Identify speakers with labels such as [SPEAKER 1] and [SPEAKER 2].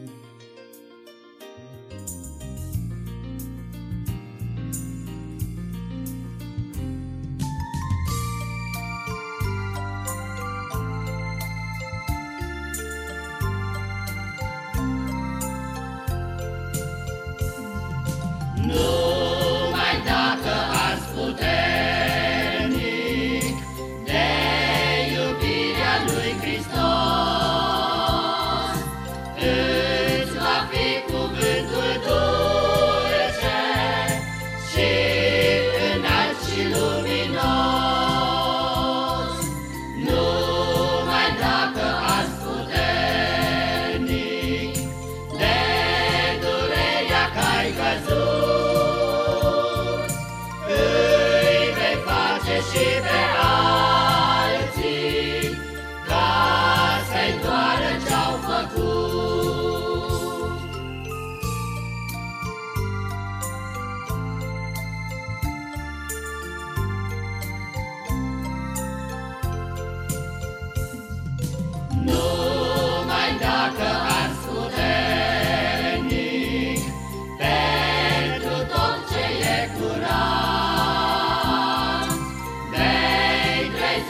[SPEAKER 1] you. she